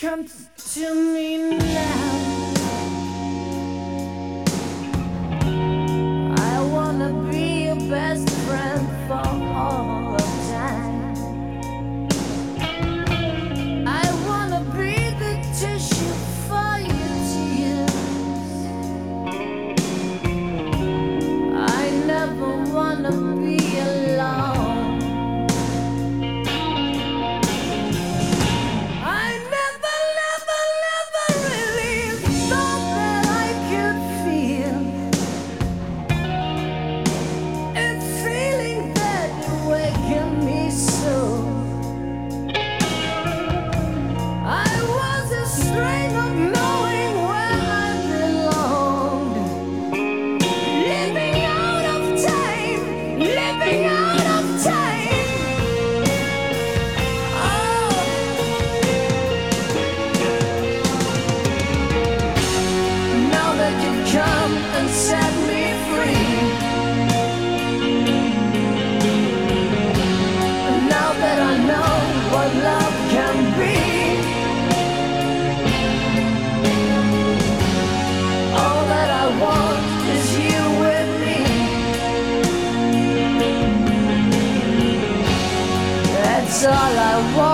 Come to me now. gonna be I want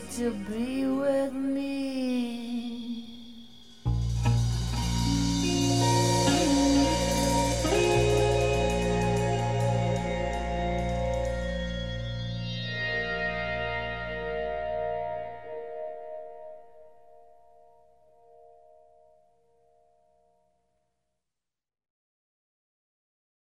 to be with me.